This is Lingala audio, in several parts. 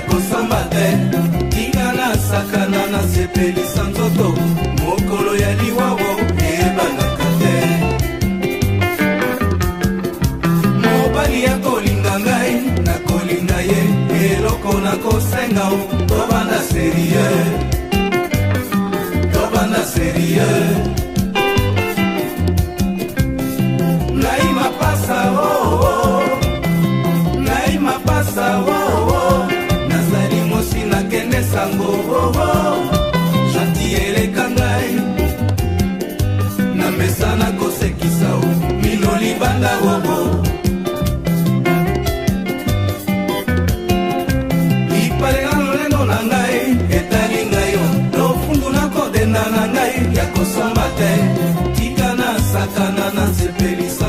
ya kosamba te tinga nasakana nasepelisa nzoto mokolo ya liwawo eyebanaka te mobali ya kolinga ngai nakolinga ye eloko nakosenga o tobanda serie tobanda serie nanga wongo lipalela lolendo na ngai etali ngai yo lofundu nakodenda na ngai ya kosomba te tika na sakana na nsepelisa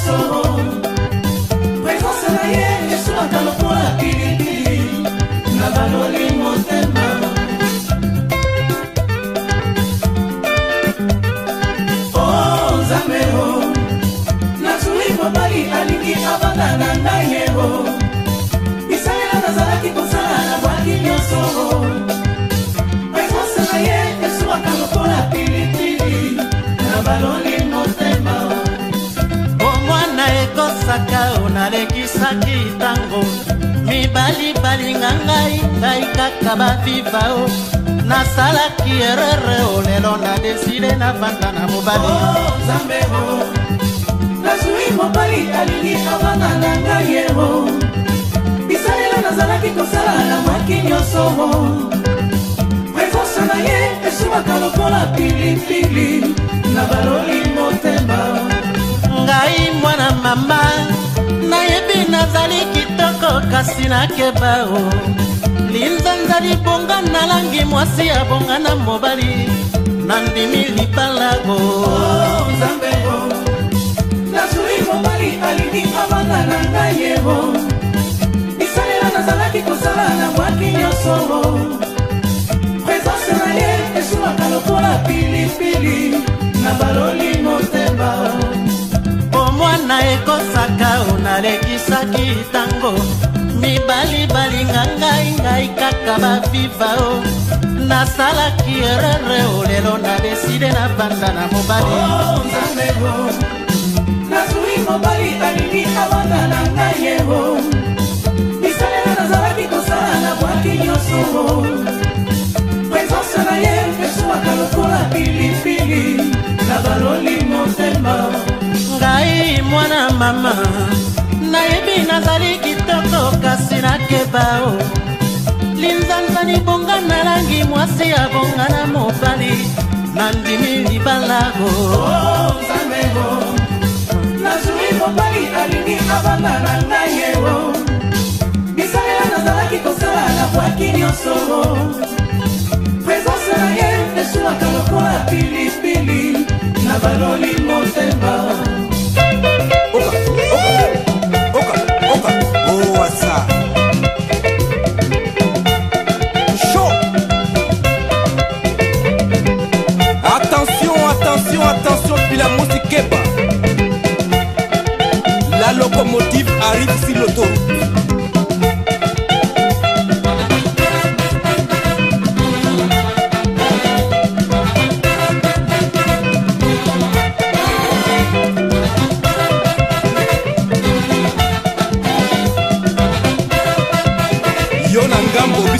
nyonso presence na ye esukaka lokola pilipili na baloli motema oh, nzambeo nazwi mobali alingi abanda na ngai yeo bisalela nazalaki kosala na bwaki nyonso presence na ye esukaka lokola pilipili na baloli motema nalekisaki ntango mibali balinga ngai ngai kaka baviva o nasalaki erere o lelo na deside navanda na mobali oh, nzambeo nazwi mobali alingi avanda na ngai eo bisalelo nazalaki kosala na mwaki nyonso refosa na ye esumaka lokola pilipili na baloli mpasi nakeba o linzanza libonga nalangi mwasi abonga na mobali nandimi lipalago oh, nzambego nasuri mobali alingi abanga na ngai yebo bisalela nazalaki kosala na mwaki nyonso presence na ye esumaka lokola pilipili na baloli motema omwana ekosaka onalekisaki ntango basali balinga ngai ngai kaka baviva o nasalaki erere o lelo na deside na banda na mobali oh, nazwi mobali alingi abanda na ngai yeo bisalelo nazalaki kosala na bwaki nyonso presence na ye pesowaka lokola pilipili na baloli motema ngai mwana mama nayebi nazali kitoko kasi nakeba o linzanzani bonga na langi mwasi ya bonga na mobali nandimi libala o nazwi mobali alingi abanda na ngai yeo bisalela nazalaki kosala na bwaki nyonso presence na ye esulaka lokola pilipili na baloli motema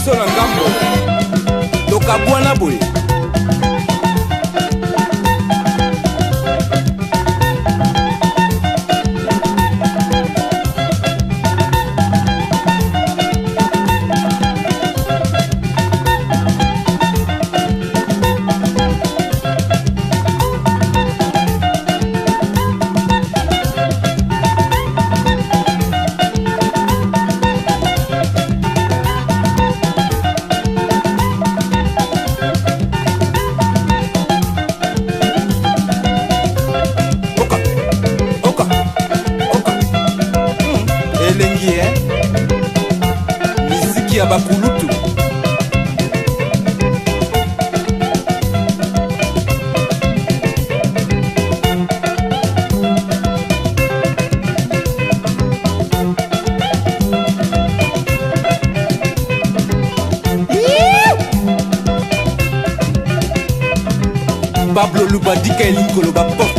biso na ngambo tokabwana boye ya bakulutu pablo lubadika elingi koloba po